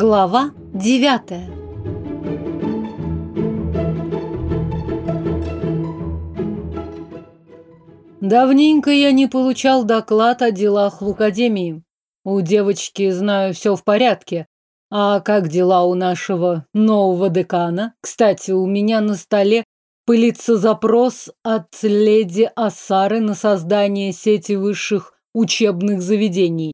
Глава девятая Давненько я не получал доклад о делах в Академии. У девочки, знаю, все в порядке. А как дела у нашего нового декана? Кстати, у меня на столе пылится запрос от леди Асары на создание сети высших учебных заведений.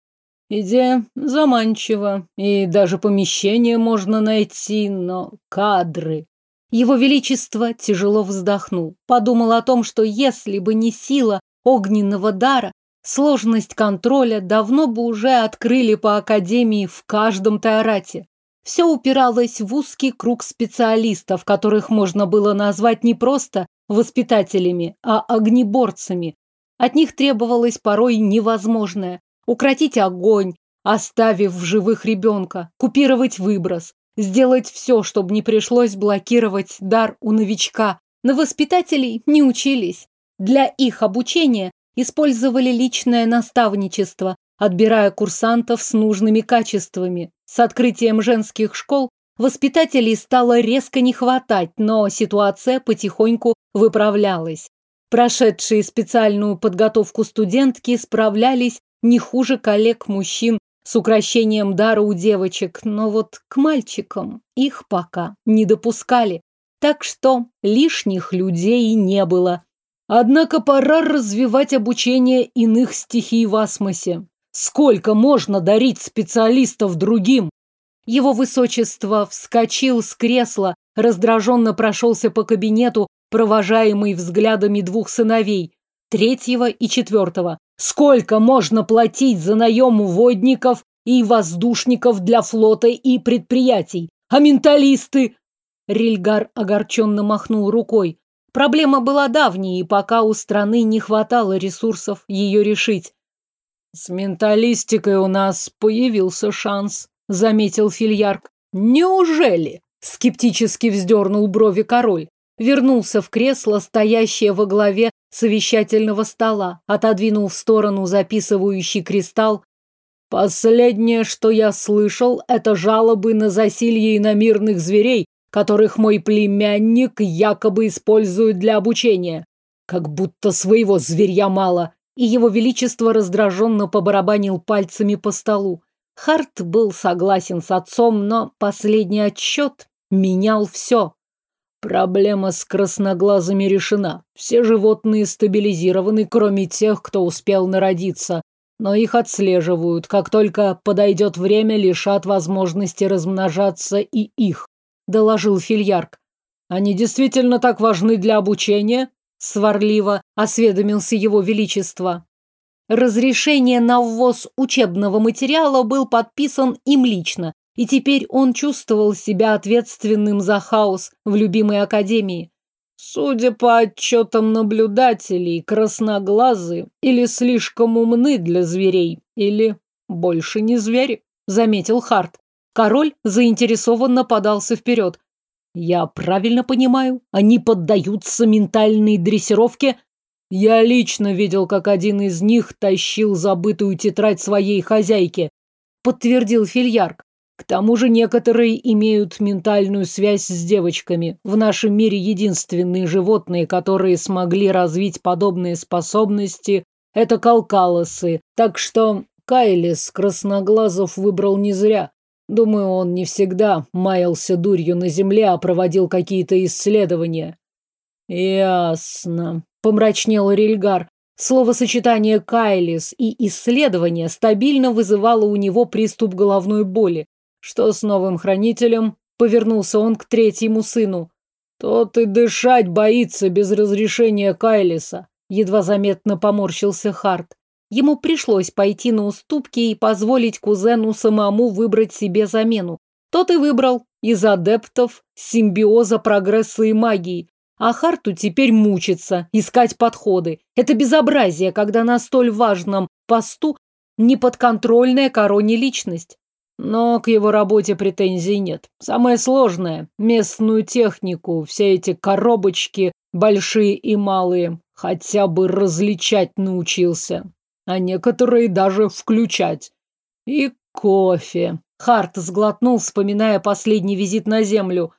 Идея заманчива, и даже помещение можно найти, но кадры... Его Величество тяжело вздохнул. Подумал о том, что если бы не сила огненного дара, сложность контроля давно бы уже открыли по Академии в каждом Тайрате. Все упиралось в узкий круг специалистов, которых можно было назвать не просто воспитателями, а огнеборцами. От них требовалось порой невозможное – укротить огонь, оставив в живых ребенка, купировать выброс, сделать все, чтобы не пришлось блокировать дар у новичка. На воспитателей не учились. Для их обучения использовали личное наставничество, отбирая курсантов с нужными качествами. С открытием женских школ воспитателей стало резко не хватать, но ситуация потихоньку выправлялась. Прошедшие специальную подготовку студентки справлялись не хуже коллег-мужчин с укращением дара у девочек, но вот к мальчикам их пока не допускали. Так что лишних людей не было. Однако пора развивать обучение иных стихий в асмосе. Сколько можно дарить специалистов другим? Его высочество вскочил с кресла, раздраженно прошелся по кабинету, провожаемый взглядами двух сыновей, третьего и четвертого. Сколько можно платить за наем водников и воздушников для флота и предприятий? А менталисты? Рильгар огорченно махнул рукой. Проблема была давней, и пока у страны не хватало ресурсов ее решить. «С менталистикой у нас появился шанс», — заметил Фильярк. «Неужели?» — скептически вздернул брови король. Вернулся в кресло, стоящее во главе совещательного стола, отодвинул в сторону записывающий кристалл. «Последнее, что я слышал, это жалобы на засилье иномирных зверей, которых мой племянник якобы использует для обучения. Как будто своего зверья мало. И его величество раздраженно побарабанил пальцами по столу. Харт был согласен с отцом, но последний отчет менял все. Проблема с красноглазыми решена. Все животные стабилизированы, кроме тех, кто успел народиться. Но их отслеживают. Как только подойдет время, лишат возможности размножаться и их. — доложил Фильярк. «Они действительно так важны для обучения?» — сварливо осведомился его величество. Разрешение на ввоз учебного материала был подписан им лично, и теперь он чувствовал себя ответственным за хаос в любимой академии. Судя по отчетам наблюдателей, красноглазы или слишком умны для зверей, или больше не звери, заметил Харт. Король заинтересованно подался вперед. «Я правильно понимаю? Они поддаются ментальной дрессировке?» «Я лично видел, как один из них тащил забытую тетрадь своей хозяйки», подтвердил Фильярк. К тому же некоторые имеют ментальную связь с девочками. В нашем мире единственные животные, которые смогли развить подобные способности, это калкалосы. Так что Кайлис Красноглазов выбрал не зря. Думаю, он не всегда маялся дурью на земле, а проводил какие-то исследования. Ясно, помрачнел Рильгар. Словосочетание «кайлис» и «исследование» стабильно вызывало у него приступ головной боли. Что с новым хранителем? Повернулся он к третьему сыну. Тот и дышать боится без разрешения Кайлиса. Едва заметно поморщился Харт. Ему пришлось пойти на уступки и позволить кузену самому выбрать себе замену. Тот и выбрал из адептов симбиоза прогресса и магии. А Харту теперь мучиться, искать подходы. Это безобразие, когда на столь важном посту неподконтрольная короне личность. Но к его работе претензий нет. Самое сложное – местную технику, все эти коробочки, большие и малые, хотя бы различать научился а некоторые даже включать. И кофе. Харт сглотнул, вспоминая последний визит на землю.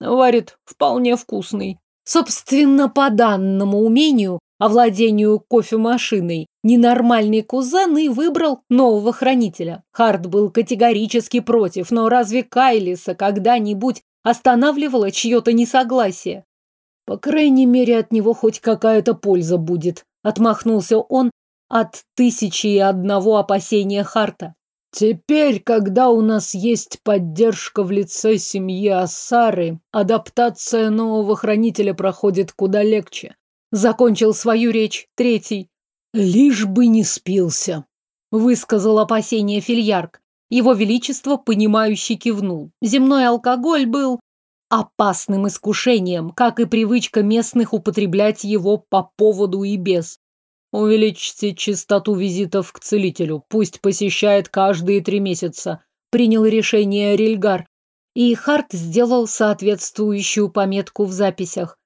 Варит вполне вкусный. Собственно, по данному умению, овладению кофемашиной, ненормальный кузен и выбрал нового хранителя. Харт был категорически против, но разве Кайлиса когда-нибудь останавливало чье-то несогласие? По крайней мере, от него хоть какая-то польза будет. Отмахнулся он от тысячи и одного опасения Харта. Теперь, когда у нас есть поддержка в лице семьи Ассары, адаптация нового хранителя проходит куда легче. Закончил свою речь третий. Лишь бы не спился, высказал опасение Фильярк. Его Величество, понимающе кивнул. Земной алкоголь был опасным искушением, как и привычка местных употреблять его по поводу и без. Увеличьте частоту визитов к целителю, пусть посещает каждые три месяца. Принял решение Рильгар, и Харт сделал соответствующую пометку в записях.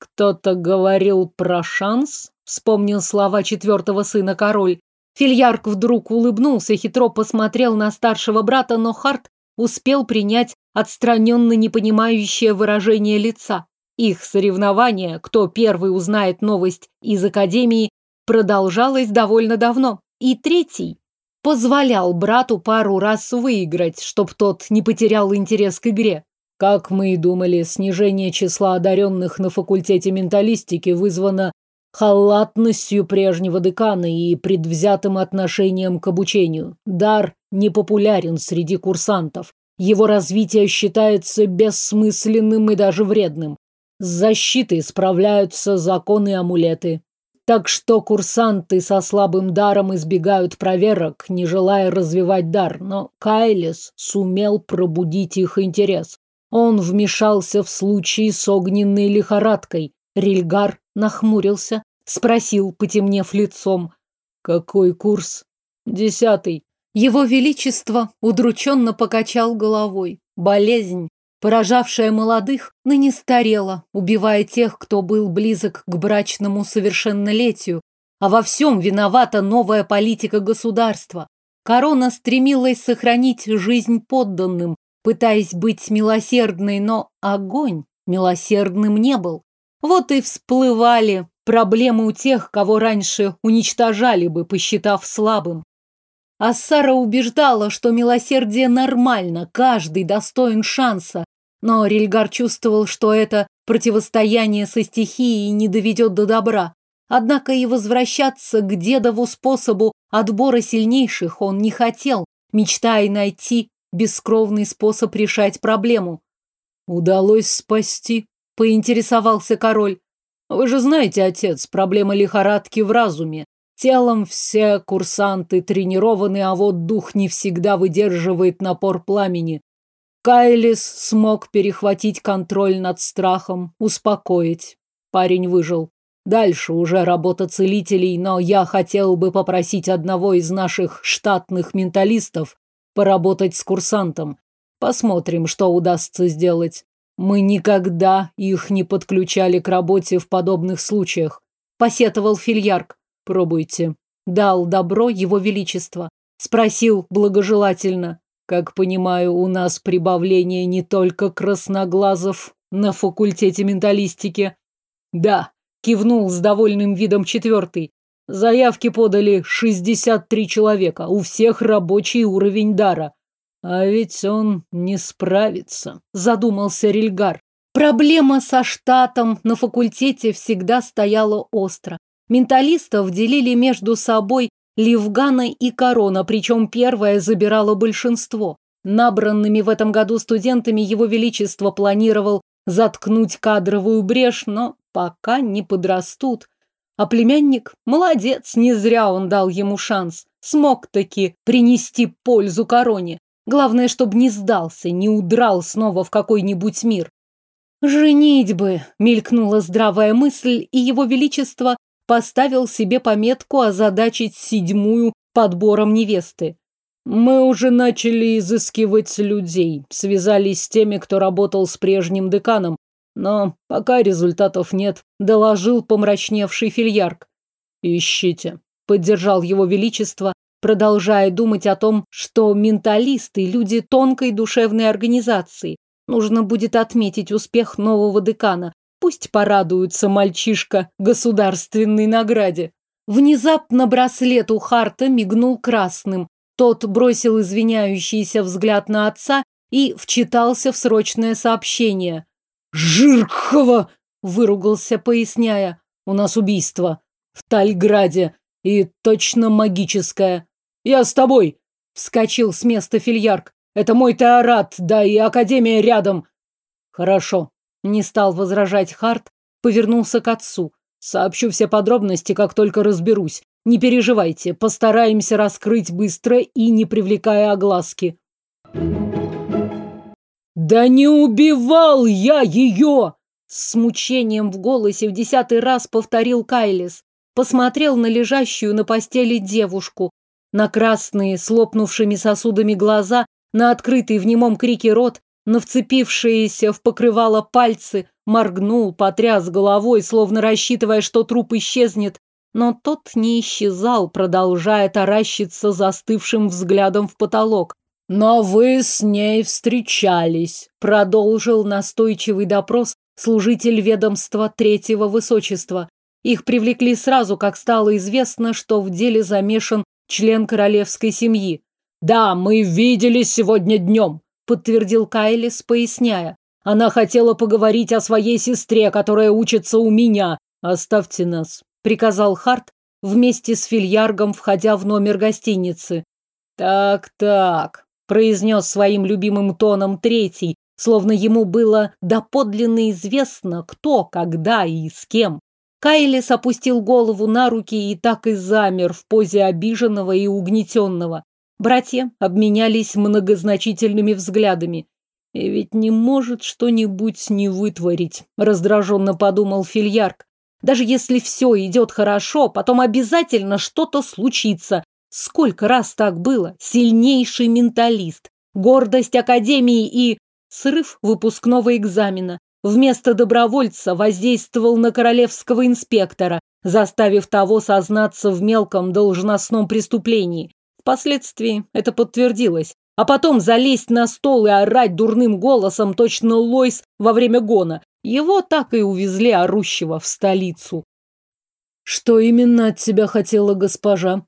Кто-то говорил про шанс, вспомнил слова четвертого сына король. Фильярк вдруг улыбнулся, хитро посмотрел на старшего брата, но Харт успел принять отстраненно непонимающее выражение лица. Их соревнование, кто первый узнает новость из Академии, продолжалось довольно давно. И третий позволял брату пару раз выиграть, чтоб тот не потерял интерес к игре. Как мы и думали, снижение числа одаренных на факультете менталистики вызвано халатностью прежнего декана и предвзятым отношением к обучению. Дар не популярен среди курсантов. Его развитие считается бессмысленным и даже вредным. С защитой справляются законы и амулеты. Так что курсанты со слабым даром избегают проверок, не желая развивать дар, но Кайлес сумел пробудить их интерес. Он вмешался в случай с огненной лихорадкой. Рильгар нахмурился, спросил, потемнев лицом. «Какой курс?» «Десятый». Его Величество удрученно покачал головой. Болезнь, поражавшая молодых, ныне старела, убивая тех, кто был близок к брачному совершеннолетию, а во всем виновата новая политика государства. Корона стремилась сохранить жизнь подданным, пытаясь быть милосердной, но огонь милосердным не был. Вот и всплывали проблемы у тех, кого раньше уничтожали бы, посчитав слабым. А Сара убеждала, что милосердие нормально, каждый достоин шанса. Но Рильгар чувствовал, что это противостояние со стихией не доведет до добра. Однако и возвращаться к дедову способу отбора сильнейших он не хотел, мечтая найти бескровный способ решать проблему. «Удалось спасти», — поинтересовался король. «Вы же знаете, отец, проблема лихорадки в разуме. Телом все курсанты тренированы, а вот дух не всегда выдерживает напор пламени. Кайлис смог перехватить контроль над страхом, успокоить. Парень выжил. Дальше уже работа целителей, но я хотел бы попросить одного из наших штатных менталистов поработать с курсантом. Посмотрим, что удастся сделать. Мы никогда их не подключали к работе в подобных случаях, посетовал Фильярк. Пробуйте. Дал добро его величество. Спросил благожелательно. Как понимаю, у нас прибавление не только красноглазов на факультете менталистики. Да, кивнул с довольным видом четвертый. Заявки подали 63 человека, у всех рабочий уровень дара. А ведь он не справится, задумался Рильгар. Проблема со штатом на факультете всегда стояла остро. Менталистов делили между собой Ливгана и Корона, причем первая забирала большинство. Набранными в этом году студентами его величество планировал заткнуть кадровую брешь, но пока не подрастут. А племянник молодец, не зря он дал ему шанс. Смог таки принести пользу короне. Главное, чтобы не сдался, не удрал снова в какой-нибудь мир. «Женить бы!» — мелькнула здравая мысль, и его величество поставил себе пометку озадачить седьмую подбором невесты. Мы уже начали изыскивать людей, связались с теми, кто работал с прежним деканом, но пока результатов нет, доложил помрачневший фильярк. Ищите, поддержал его величество, продолжая думать о том, что менталисты – люди тонкой душевной организации. Нужно будет отметить успех нового декана. Пусть порадуется мальчишка государственной награде. Внезапно браслет у Харта мигнул красным. Тот бросил извиняющийся взгляд на отца и вчитался в срочное сообщение. «Жиркова!» – выругался, поясняя. «У нас убийство. В Тальграде. И точно магическое. Я с тобой!» – вскочил с места фильярк. «Это мой теорат, да и Академия рядом». «Хорошо», – не стал возражать Харт, повернулся к отцу. «Сообщу все подробности, как только разберусь. Не переживайте, постараемся раскрыть быстро и не привлекая огласки». «Да не убивал я ее!» С мучением в голосе в десятый раз повторил Кайлис. Посмотрел на лежащую на постели девушку, на красные, слопнувшими сосудами глаза, на открытый в немом крике рот, на вцепившиеся в покрывало пальцы, моргнул, потряс головой, словно рассчитывая, что труп исчезнет, но тот не исчезал, продолжая таращиться застывшим взглядом в потолок. «Но вы с ней встречались», — продолжил настойчивый допрос служитель ведомства третьего высочества. Их привлекли сразу, как стало известно, что в деле замешан член королевской семьи. «Да, мы виделись сегодня днем», — подтвердил Кайлис, поясняя. «Она хотела поговорить о своей сестре, которая учится у меня. Оставьте нас», — приказал Харт вместе с Фильяргом, входя в номер гостиницы. «Так-так», — произнес своим любимым тоном третий, словно ему было доподлинно известно, кто, когда и с кем. Кайлис опустил голову на руки и так и замер в позе обиженного и угнетенного. Братья обменялись многозначительными взглядами. «И ведь не может что-нибудь не вытворить», — раздраженно подумал Фильярк. «Даже если все идет хорошо, потом обязательно что-то случится. Сколько раз так было? Сильнейший менталист, гордость Академии и... Срыв выпускного экзамена. Вместо добровольца воздействовал на королевского инспектора, заставив того сознаться в мелком должностном преступлении. Впоследствии это подтвердилось. А потом залезть на стол и орать дурным голосом точно Лойс во время гона. Его так и увезли орущего в столицу. «Что именно от тебя хотела госпожа?»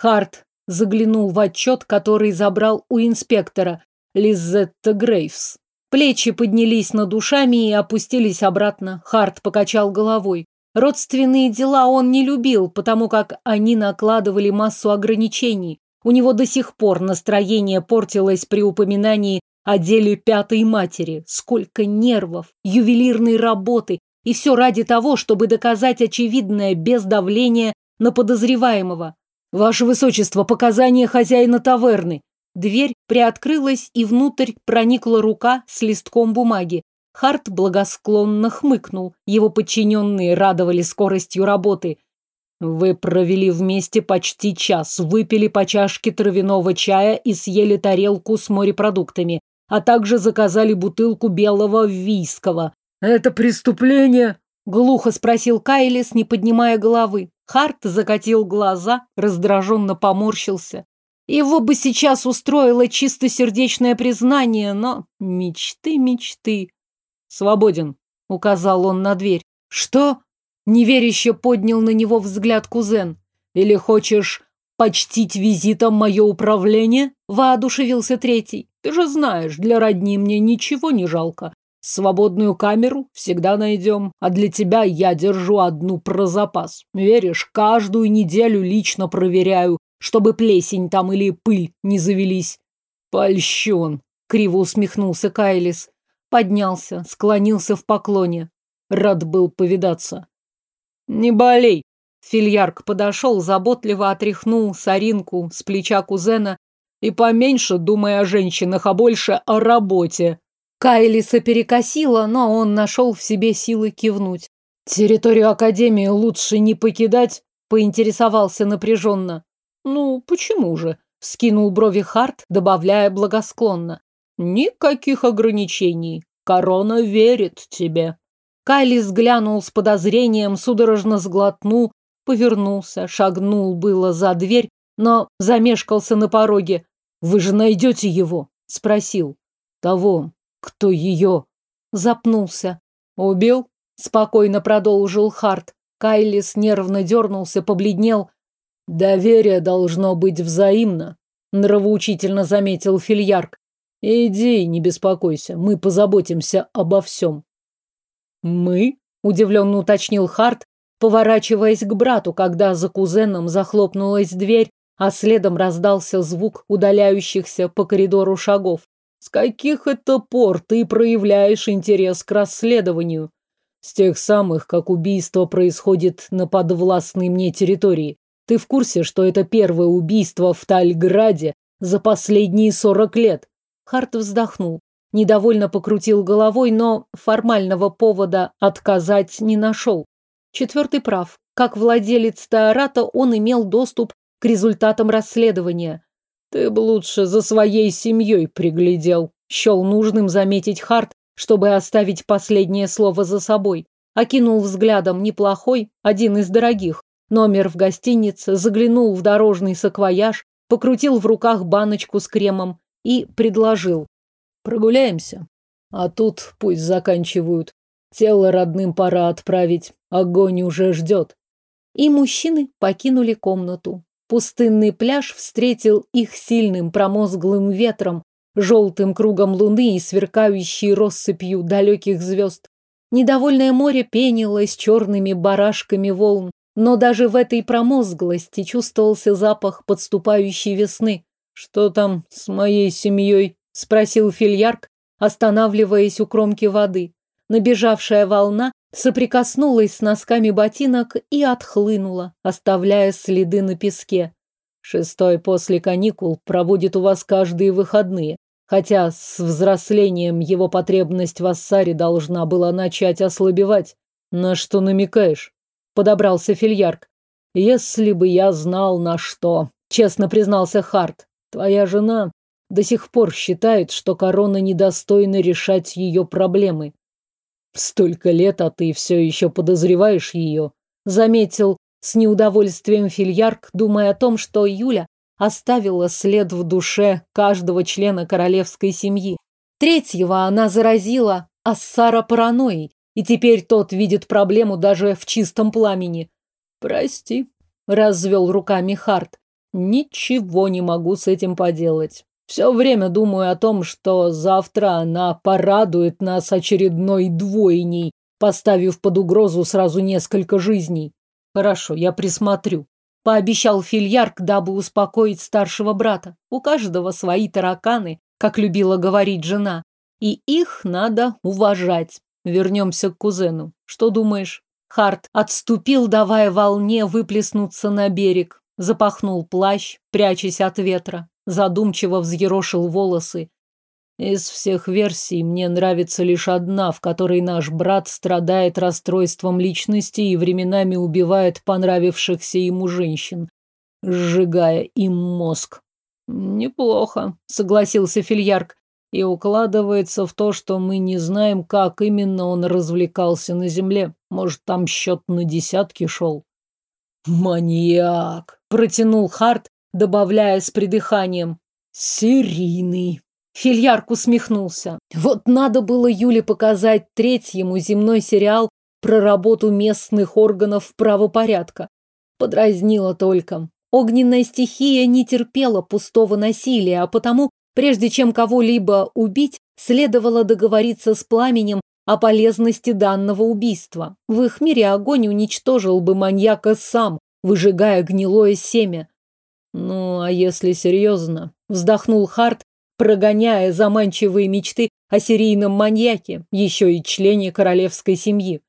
Харт заглянул в отчет, который забрал у инспектора. Лизетта Грейвс. Плечи поднялись над ушами и опустились обратно. Харт покачал головой. Родственные дела он не любил, потому как они накладывали массу ограничений. У него до сих пор настроение портилось при упоминании о деле пятой матери. Сколько нервов, ювелирной работы, и все ради того, чтобы доказать очевидное без давления на подозреваемого. Ваше Высочество, показания хозяина таверны. Дверь приоткрылась, и внутрь проникла рука с листком бумаги. Харт благосклонно хмыкнул. Его подчиненные радовали скоростью работы. «Вы провели вместе почти час, выпили по чашке травяного чая и съели тарелку с морепродуктами, а также заказали бутылку белого вийского». «Это преступление?» — глухо спросил Кайлис, не поднимая головы. Харт закатил глаза, раздраженно поморщился. Его бы сейчас устроило чистосердечное признание, но мечты, мечты. Свободен, указал он на дверь. Что? Неверяще поднял на него взгляд кузен. Или хочешь почтить визитом мое управление? Воодушевился третий. Ты же знаешь, для родни мне ничего не жалко. Свободную камеру всегда найдем, а для тебя я держу одну про запас. Веришь, каждую неделю лично проверяю, чтобы плесень там или пыль не завелись. Польщен, криво усмехнулся Кайлис. Поднялся, склонился в поклоне. Рад был повидаться. Не болей. Фильярк подошел, заботливо отряхнул соринку с плеча кузена и поменьше думая о женщинах, а больше о работе. Кайлиса перекосило, но он нашел в себе силы кивнуть. Территорию Академии лучше не покидать, поинтересовался напряженно. «Ну, почему же?» – вскинул брови Харт, добавляя благосклонно. «Никаких ограничений. Корона верит тебе». Кайлис глянул с подозрением, судорожно сглотнул, повернулся, шагнул было за дверь, но замешкался на пороге. «Вы же найдете его?» — спросил. «Того, кто ее?» Запнулся. «Убил?» — спокойно продолжил Харт. Кайлис нервно дернулся, побледнел. «Доверие должно быть взаимно», — нравоучительно заметил Фильярк. «Иди, не беспокойся, мы позаботимся обо всем». «Мы?» — удивленно уточнил Харт, поворачиваясь к брату, когда за кузеном захлопнулась дверь, а следом раздался звук удаляющихся по коридору шагов. «С каких это пор ты проявляешь интерес к расследованию?» «С тех самых, как убийство происходит на подвластной мне территории. Ты в курсе, что это первое убийство в Тальграде за последние сорок лет?» Харт вздохнул. Недовольно покрутил головой, но формального повода отказать не нашел. Четвертый прав. Как владелец Таората он имел доступ к результатам расследования. Ты бы лучше за своей семьей приглядел. Щел нужным заметить Харт, чтобы оставить последнее слово за собой. Окинул взглядом неплохой, один из дорогих. Номер в гостинице, заглянул в дорожный саквояж, покрутил в руках баночку с кремом и предложил. Прогуляемся. А тут пусть заканчивают. Тело родным пора отправить. Огонь уже ждет. И мужчины покинули комнату. Пустынный пляж встретил их сильным промозглым ветром, желтым кругом луны и сверкающей россыпью далеких звезд. Недовольное море пенилось черными барашками волн, но даже в этой промозглости чувствовался запах подступающей весны. «Что там с моей семьей?» – спросил Фильярк, останавливаясь у кромки воды. Набежавшая волна соприкоснулась с носками ботинок и отхлынула, оставляя следы на песке. Шестой после каникул проводит у вас каждые выходные, хотя с взрослением его потребность в ассаре должна была начать ослабевать. На что намекаешь? Подобрался Фильярк. Если бы я знал, на что, честно признался Харт. Твоя жена до сих пор считает, что корона недостойна решать ее проблемы. Столько лет, а ты все еще подозреваешь ее, заметил с неудовольствием Фильярк, думая о том, что Юля оставила след в душе каждого члена королевской семьи. Третьего она заразила Ассара паранойей, и теперь тот видит проблему даже в чистом пламени. «Прости», — развел руками Харт, Ничего не могу с этим поделать. Все время думаю о том, что завтра она порадует нас очередной двойней, поставив под угрозу сразу несколько жизней. Хорошо, я присмотрю. Пообещал Фильярк, дабы успокоить старшего брата. У каждого свои тараканы, как любила говорить жена. И их надо уважать. Вернемся к кузену. Что думаешь? Харт отступил, давая волне выплеснуться на берег запахнул плащ, прячась от ветра, задумчиво взъерошил волосы. Из всех версий мне нравится лишь одна, в которой наш брат страдает расстройством личности и временами убивает понравившихся ему женщин, сжигая им мозг. Неплохо, согласился Фильярк, и укладывается в то, что мы не знаем, как именно он развлекался на земле. Может, там счет на десятки шел. Маньяк! Протянул Харт, добавляя с придыханием. Серийный. Фильярк усмехнулся. Вот надо было Юле показать третьему земной сериал про работу местных органов правопорядка. Подразнила только. Огненная стихия не терпела пустого насилия, а потому, прежде чем кого-либо убить, следовало договориться с пламенем о полезности данного убийства. В их мире огонь уничтожил бы маньяка сам, выжигая гнилое семя. Ну, а если серьезно, вздохнул Харт, прогоняя заманчивые мечты о серийном маньяке, еще и члене королевской семьи.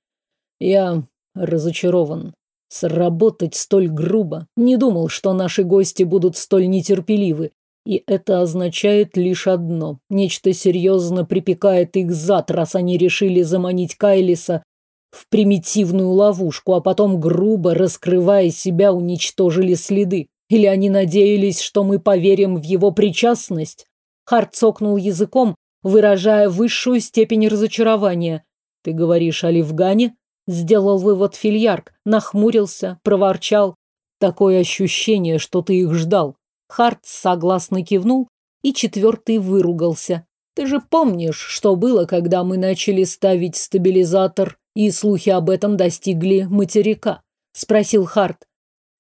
Я разочарован. Сработать столь грубо. Не думал, что наши гости будут столь нетерпеливы. И это означает лишь одно. Нечто серьезно припекает их зад, раз они решили заманить Кайлиса в примитивную ловушку, а потом грубо, раскрывая себя, уничтожили следы. Или они надеялись, что мы поверим в его причастность? Харт цокнул языком, выражая высшую степень разочарования. «Ты говоришь о Ливгане?» Сделал вывод Фильярк, нахмурился, проворчал. Такое ощущение, что ты их ждал. Харт согласно кивнул, и четвертый выругался. Ты же помнишь, что было, когда мы начали ставить стабилизатор, и слухи об этом достигли материка? Спросил Харт.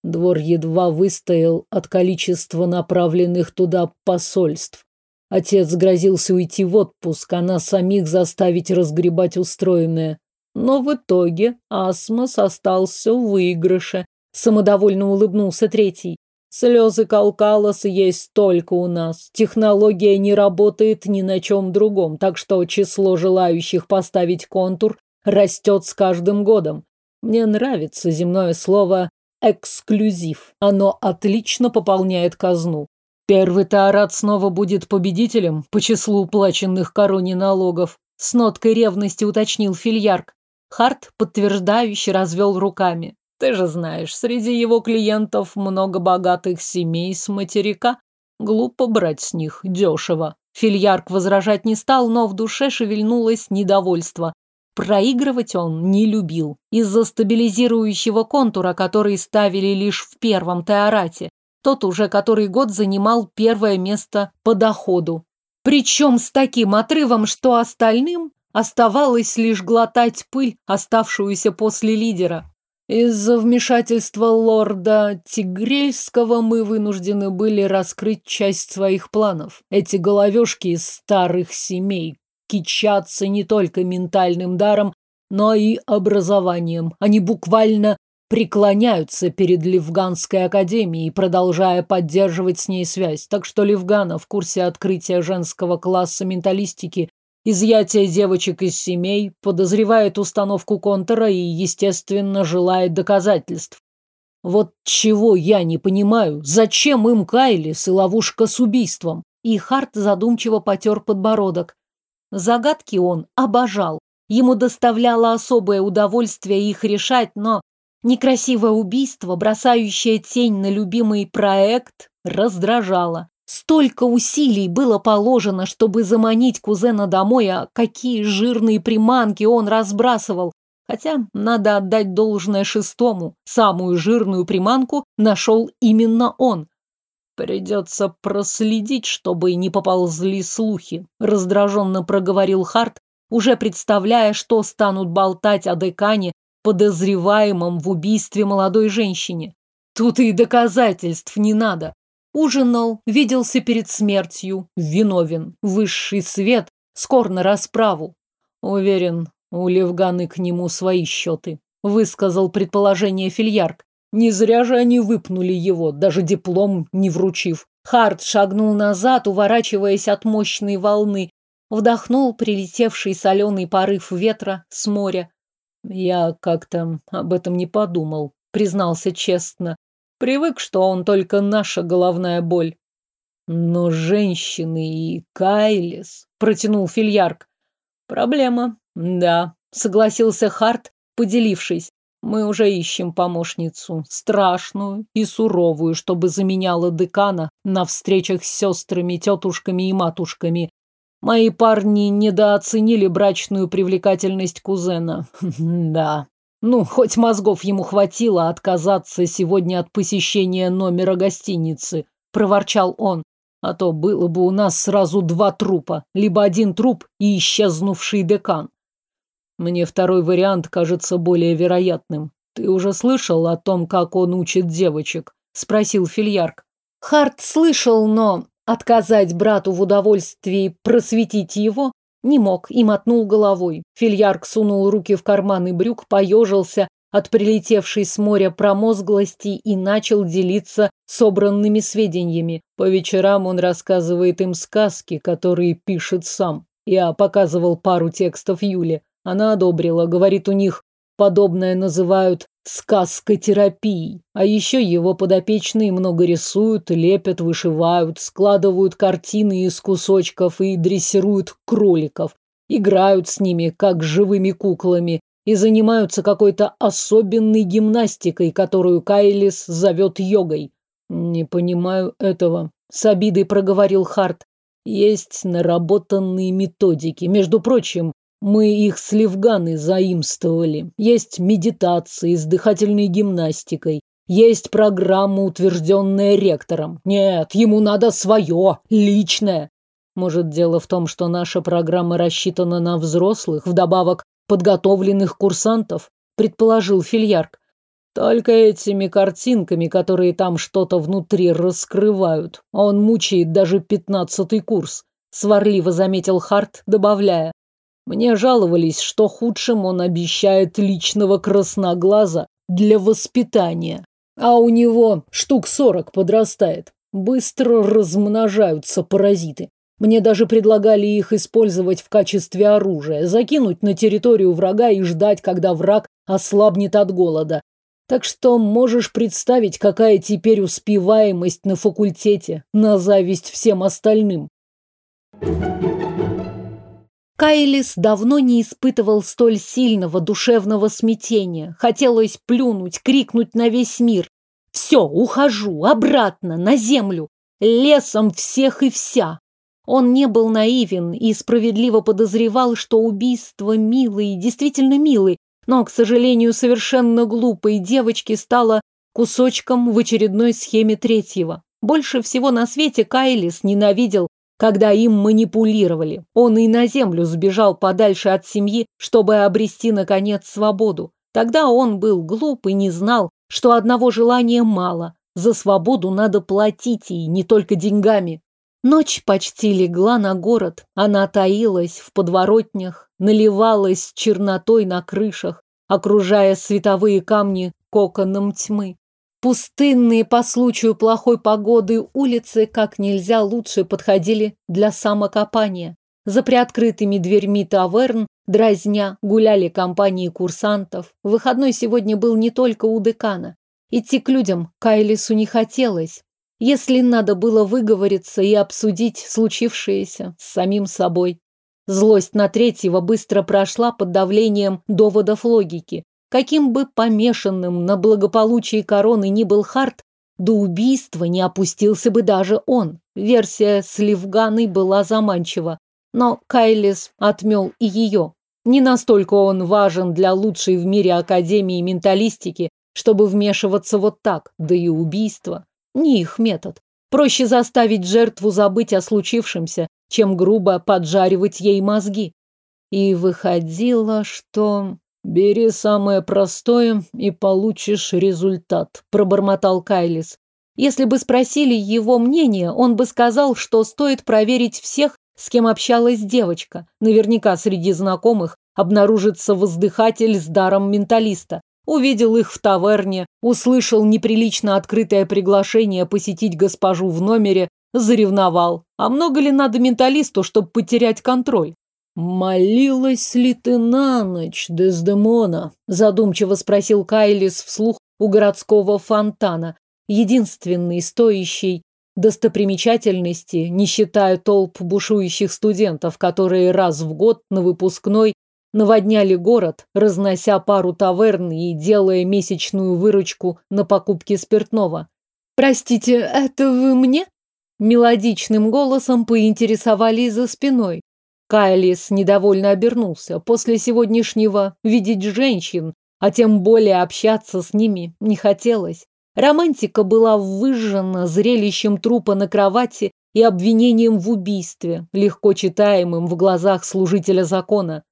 Двор едва выстоял от количества направленных туда посольств. Отец грозился уйти в отпуск, а нас самих заставить разгребать устроенное. Но в итоге Асмос остался в выигрыше. Самодовольно улыбнулся третий. Слезы Калкалоса есть только у нас. Технология не работает ни на чем другом, так что число желающих поставить контур растет с каждым годом. Мне нравится земное слово «эксклюзив». Оно отлично пополняет казну. Первый Таарат снова будет победителем по числу уплаченных короне налогов. С ноткой ревности уточнил Фильярк. Харт подтверждающе развел руками. Ты же знаешь, среди его клиентов много богатых семей с материка. Глупо брать с них дешево. Фильярк возражать не стал, но в душе шевельнулось недовольство. Проигрывать он не любил. Из-за стабилизирующего контура, который ставили лишь в первом Теорате. Тот уже который год занимал первое место по доходу. Причем с таким отрывом, что остальным оставалось лишь глотать пыль, оставшуюся после лидера. Из-за вмешательства лорда Тигрельского мы вынуждены были раскрыть часть своих планов. Эти головешки из старых семей кичатся не только ментальным даром, но и образованием. Они буквально преклоняются перед Левганской академией, продолжая поддерживать с ней связь. Так что Левгана в курсе открытия женского класса менталистики, изъятия девочек из семей, подозревает установку контура и, естественно, желает доказательств. Вот чего я не понимаю, зачем им Кайлис и ловушка с убийством? И Харт задумчиво потер подбородок. Загадки он обожал. Ему доставляло особое удовольствие их решать, но Некрасивое убийство, бросающее тень на любимый проект, раздражало. Столько усилий было положено, чтобы заманить кузена домой, а какие жирные приманки он разбрасывал. Хотя надо отдать должное шестому. Самую жирную приманку нашел именно он. Придется проследить, чтобы не поползли слухи, раздраженно проговорил Харт, уже представляя, что станут болтать о декане подозреваемом в убийстве молодой женщине. Тут и доказательств не надо. Ужинал, виделся перед смертью, виновен, высший свет, скор на расправу. Уверен, у Левганы к нему свои счеты, высказал предположение Фильярк. Не зря же они выпнули его, даже диплом не вручив. Харт шагнул назад, уворачиваясь от мощной волны, вдохнул прилетевший соленый порыв ветра с моря, я как-то об этом не подумал, признался честно. Привык, что он только наша головная боль. Но женщины и Кайлис, протянул Фильярк. Проблема, да, согласился Харт, поделившись. Мы уже ищем помощницу, страшную и суровую, чтобы заменяла декана на встречах с сестрами, тетушками и матушками, Мои парни недооценили брачную привлекательность кузена. Да. Ну, хоть мозгов ему хватило отказаться сегодня от посещения номера гостиницы, проворчал он. А то было бы у нас сразу два трупа, либо один труп и исчезнувший декан. Мне второй вариант кажется более вероятным. Ты уже слышал о том, как он учит девочек? спросил Фильярк. Харт слышал, но Отказать брату в удовольствии просветить его не мог и мотнул головой. Фильярк сунул руки в карманы брюк, поежился от прилетевшей с моря промозглости и начал делиться собранными сведениями. По вечерам он рассказывает им сказки, которые пишет сам. Я показывал пару текстов Юле. Она одобрила, говорит, у них подобное называют сказкотерапией. А еще его подопечные много рисуют, лепят, вышивают, складывают картины из кусочков и дрессируют кроликов. Играют с ними, как живыми куклами, и занимаются какой-то особенной гимнастикой, которую Кайлис зовет йогой. Не понимаю этого. С обидой проговорил Харт. Есть наработанные методики. Между прочим, мы их с Левганы заимствовали. Есть медитации с дыхательной гимнастикой. Есть программа, утвержденная ректором. Нет, ему надо свое, личное. Может, дело в том, что наша программа рассчитана на взрослых, вдобавок подготовленных курсантов, предположил Фильярк. Только этими картинками, которые там что-то внутри раскрывают. Он мучает даже пятнадцатый курс, сварливо заметил Харт, добавляя. Мне жаловались, что худшим он обещает личного красноглаза для воспитания. А у него штук сорок подрастает. Быстро размножаются паразиты. Мне даже предлагали их использовать в качестве оружия, закинуть на территорию врага и ждать, когда враг ослабнет от голода. Так что можешь представить, какая теперь успеваемость на факультете, на зависть всем остальным. Кайлис давно не испытывал столь сильного душевного смятения. Хотелось плюнуть, крикнуть на весь мир. «Все, ухожу, обратно, на землю, лесом всех и вся, он не был наивен и справедливо подозревал, что убийство милой, действительно милой, но, к сожалению, совершенно глупой девочки стало кусочком в очередной схеме третьего. Больше всего на свете Кайлис ненавидел, когда им манипулировали. Он и на землю сбежал подальше от семьи, чтобы обрести, наконец, свободу. Тогда он был глуп и не знал, что одного желания мало. За свободу надо платить, и не только деньгами. Ночь почти легла на город. Она таилась в подворотнях, наливалась чернотой на крышах, окружая световые камни коконом тьмы. Пустынные по случаю плохой погоды улицы как нельзя лучше подходили для самокопания. За приоткрытыми дверьми таверн, дразня, гуляли компании курсантов. Выходной сегодня был не только у декана. Идти к людям Кайлису не хотелось. Если надо было выговориться и обсудить случившееся с самим собой. Злость на третьего быстро прошла под давлением доводов логики. Каким бы помешанным на благополучии короны ни был Харт, до убийства не опустился бы даже он. Версия с Ливганой была заманчива, но Кайлис отмел и ее. Не настолько он важен для лучшей в мире Академии менталистики, чтобы вмешиваться вот так, да и убийство. Не их метод. Проще заставить жертву забыть о случившемся, чем грубо поджаривать ей мозги. И выходило, что... «Бери самое простое и получишь результат», – пробормотал Кайлис. Если бы спросили его мнение, он бы сказал, что стоит проверить всех, с кем общалась девочка. Наверняка среди знакомых обнаружится воздыхатель с даром менталиста увидел их в таверне, услышал неприлично открытое приглашение посетить госпожу в номере, заревновал. А много ли надо менталисту, чтобы потерять контроль? «Молилась ли ты на ночь, Дездемона?» задумчиво спросил Кайлис вслух у городского фонтана, единственный стоящий достопримечательности, не считая толп бушующих студентов, которые раз в год на выпускной наводняли город, разнося пару таверн и делая месячную выручку на покупке спиртного. «Простите, это вы мне?» Мелодичным голосом поинтересовались за спиной. Кайлис недовольно обернулся. После сегодняшнего видеть женщин, а тем более общаться с ними, не хотелось. Романтика была выжжена зрелищем трупа на кровати и обвинением в убийстве, легко читаемым в глазах служителя закона.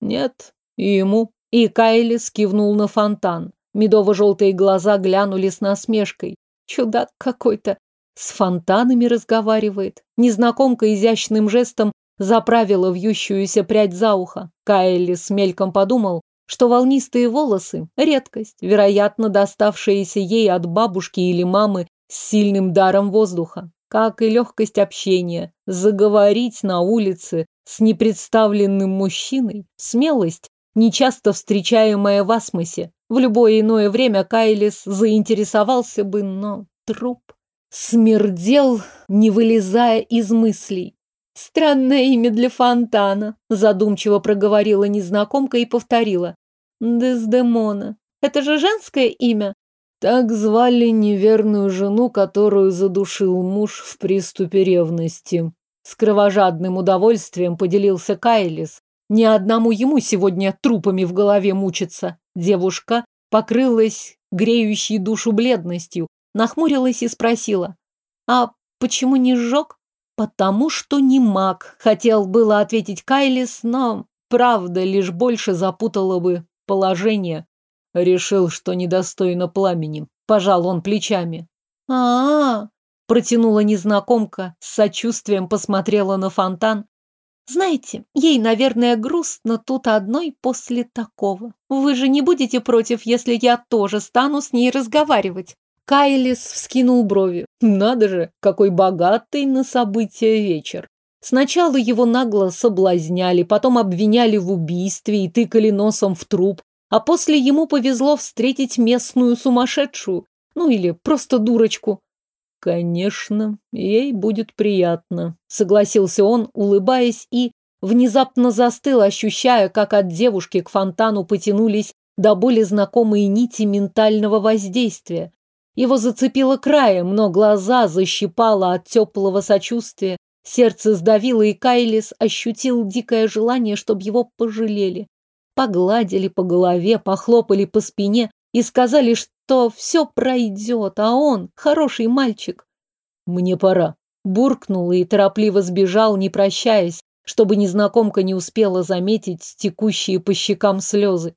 Нет, и ему. И Кайли скивнул на фонтан. Медово-желтые глаза глянули с насмешкой. Чудак какой-то. С фонтанами разговаривает. Незнакомка изящным жестом заправила вьющуюся прядь за ухо. Кайли с мельком подумал, что волнистые волосы – редкость, вероятно, доставшаяся ей от бабушки или мамы с сильным даром воздуха. Как и легкость общения, заговорить на улице с непредставленным мужчиной, смелость, нечасто встречаемая в асмосе. В любое иное время Кайлис заинтересовался бы, но труп смердел, не вылезая из мыслей. «Странное имя для фонтана», – задумчиво проговорила незнакомка и повторила. «Дездемона. Это же женское имя?» Так звали неверную жену, которую задушил муж в приступе ревности. С кровожадным удовольствием поделился Кайлис. Ни одному ему сегодня трупами в голове мучиться. Девушка покрылась греющей душу бледностью, нахмурилась и спросила. «А почему не сжег?» «Потому что не маг», — хотел было ответить Кайлис, но правда лишь больше запутала бы положение. Решил, что недостойно пламени. Пожал он плечами. а, -а, -а протянула незнакомка, с сочувствием посмотрела на фонтан. Знаете, ей, наверное, грустно тут одной после такого. Вы же не будете против, если я тоже стану с ней разговаривать? Кайлис вскинул брови. Надо же, какой богатый на события вечер. Сначала его нагло соблазняли, потом обвиняли в убийстве и тыкали носом в труп, а после ему повезло встретить местную сумасшедшую, ну или просто дурочку. Конечно, ей будет приятно, согласился он, улыбаясь и внезапно застыл, ощущая, как от девушки к фонтану потянулись до более знакомые нити ментального воздействия. Его зацепило краем, но глаза защипало от теплого сочувствия. Сердце сдавило, и Кайлис ощутил дикое желание, чтобы его пожалели. Погладили по голове, похлопали по спине и сказали, что все пройдет, а он хороший мальчик. «Мне пора», — буркнул и торопливо сбежал, не прощаясь, чтобы незнакомка не успела заметить текущие по щекам слезы.